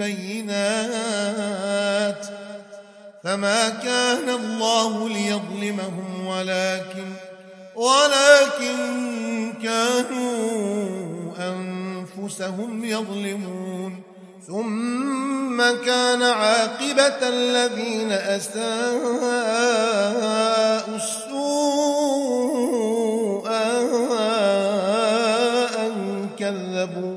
بالبينات فما كان الله ليظلمهم ولكن ولكن كانوا أنفسهم يظلمون ثم كان عاقبة الذين أساءوا السوء أن كذبوا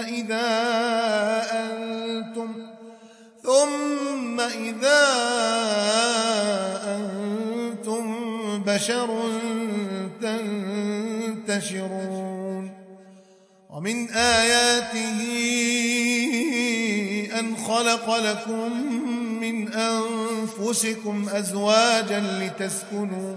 إذا أنتم ثم إذا أنتم بشر تنتشرون ومن آياته أن خلق لكم من أنفسكم أزواجا لتسكنوا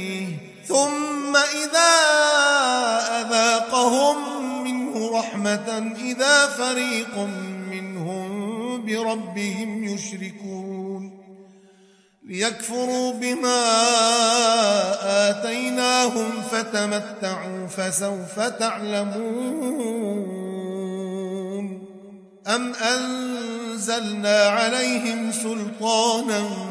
ثم إذا أذاقهم منه رحمة إذا فريق منهم بربهم يشركون. ليكفروا بما آتيناهم فتمتعوا فسوف تعلمون. أم أنزلنا عليهم سلطانا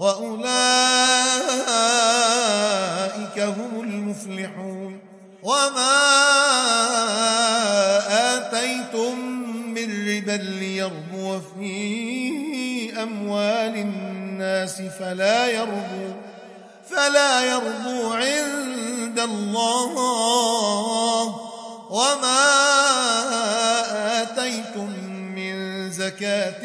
وأولئك هم المفلحون. وما آتيتم من ربا ليربو في أموال الناس فلا يربو فلا يربو عند الله. وما آتيتم من زكاة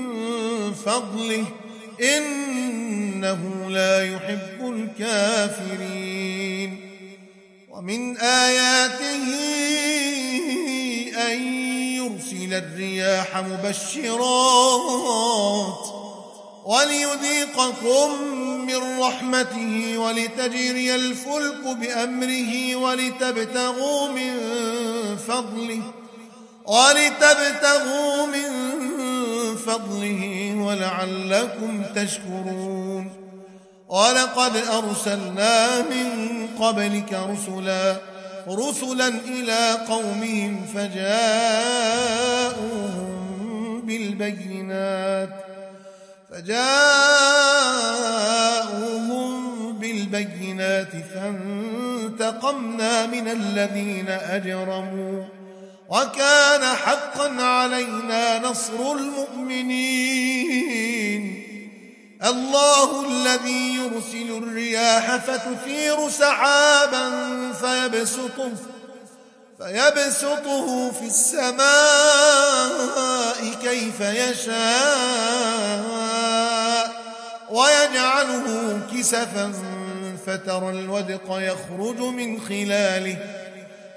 فضله إنه لا يحب الكافرين. ومن آياته أن يرسل الرياح مبشرات وليذيقكم من رحمته ولتجري الفلك بأمره ولتبتغوا من فضله ولتبتغوا من فضله ولعلكم تشكرون. ولقد أرسلنا من قبلك رسلا رسلا إلى قومهم فجاءوهم بالبينات فجاءوهم بالبينات فانتقمنا من الذين أجرموا. وكان حقا علينا نصر المؤمنين. الله الذي يرسل الرياح فتثير سحابا فيبسطه فيبسطه في السماء كيف يشاء ويجعله كسفا فترى الودق يخرج من خلاله.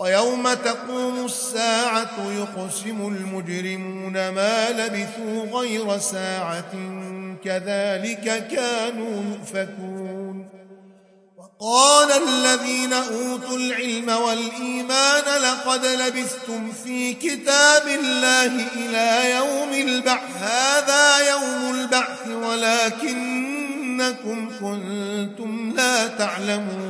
ويوم تقوم الساعة يقسم المجرمون ما لبثوا غير ساعة كذلك كانوا يؤفكون. وقال الذين أوتوا العلم والإيمان لقد لبثتم في كتاب الله إلى يوم البعث. هذا يوم البعث ولكنكم كنتم لا تعلمون.